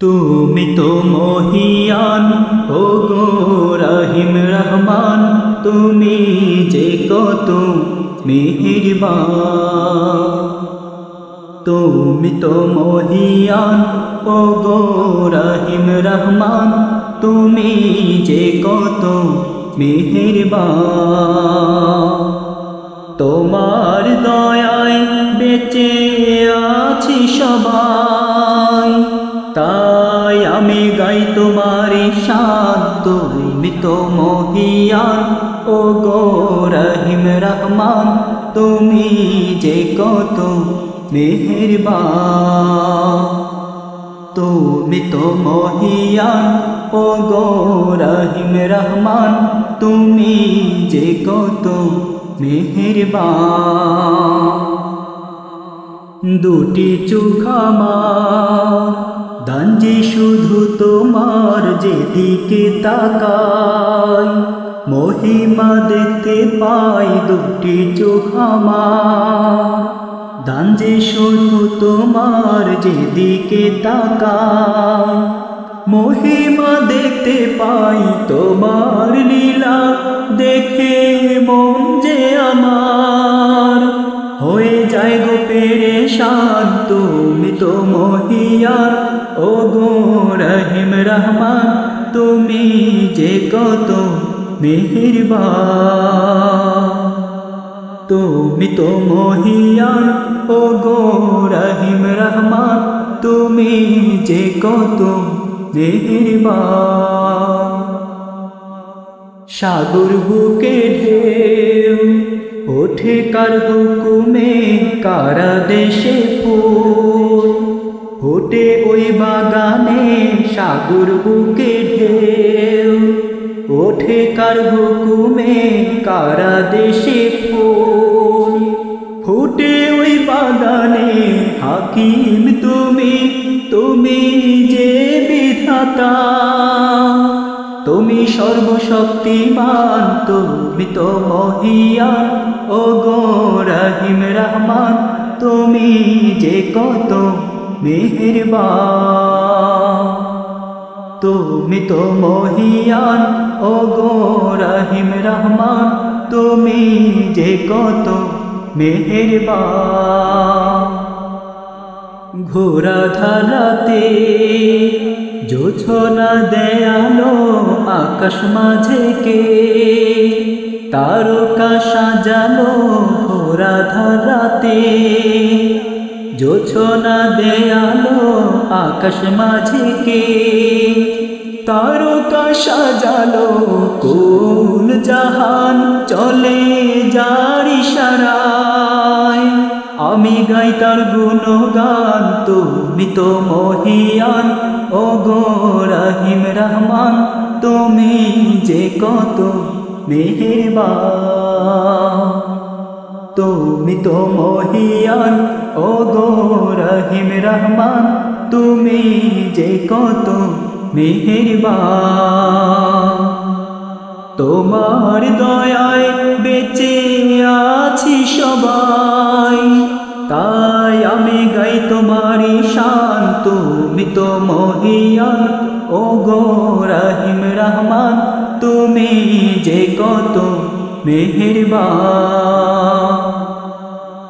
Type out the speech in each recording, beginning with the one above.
তুমি তো মহিয়ান ও গো রহিম রহমান, তুমি যে কত মেহেরবান। তুমি তো মহিয়ান ও গো রহিম রহমান, তুমি যে কত মেহেরবান। তোমার দয়ায় বেঁচে আছি সবাই। তাই আমি গাই তোমার শান তুমি তো মহিয়ান। ও গো রহিম রহমান, তুমি যে কত মেহেরবান। তুমি তো মহিয়ান ও গো রহিম রহমান, তুমি যে কত মেহেরবান। দুটি চোখামার দাঞ্জি শুধু তোমার যেদিকে তাকাই মহিমা দেখতে পাই দুটি চোখামার দাঞ্জি শুধু তোমার যেদিকে তাকাই মহিমা দেখতে পাই তোমার লীলা। দেখে মন যে আমার শান্ত তুমি তো মহিয়ার। ও গো রহিম রহমান, তুমি যে কত মেহেরবান। তুমি তো মহিয়ান ও গো রহিম রহমান, তুমি যে কত মেহেরবান। সাগর বুকে ঢেউ ওঠে কার হুকুমে কারা দেশে ফুল। ওঠে ওই বাগানে সাগর বুকে ঢেউ। ওঠে কার হুকুমে কারা দেশে ফুল। ফুটে ওই বাগানে হাকিম তুমি তুমি যে বিধাতা। তুমি সর্বশক্তিমান, তুমি তো মহিয়ান। ও গো রহিম রহমান, তুমি যে কত মেহেরবান। তুমি তো মহিয়ান ও গো রহিম রহমান, তুমি যে কত মেহেরবান। ঘোরা ধারাতে জোছনা দেয়ালো আকাশ মাঝে কে তারকা সাজালো ঘোরা ধারাতে। জোছনা দেয়ালো আকাশ মাঝে কে। তারকা সাজালো কুল জাহান চলে যারি সারায় আমি গাই তার গুণগান, তুমি তো মহিয়ান। ও গো রহিম রহমান, তুমি যে কত মেহেরবান তুমি তো মহিয়ান ও গো রহিম রহমান, তুমি যে কত মেহেরবান তোমার দয়ায় বেঁচে আছি সবাই, তাই আমি গাই তোমারি শান। তুমি তো মহিয়ান ও গো রহিম রহমান তুমি যে কত মেহেরবা,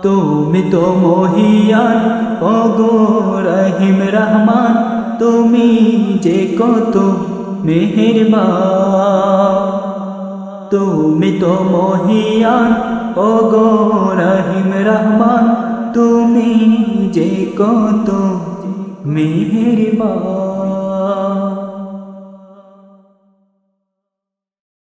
তুমি তো মহিয়ান ও গো রহিম রহমান, তুমি যে কত মেহেরবা, তুমি তো মহিয়ান ও গো রহিম রহমান, তুমি যে কত মেহেরবান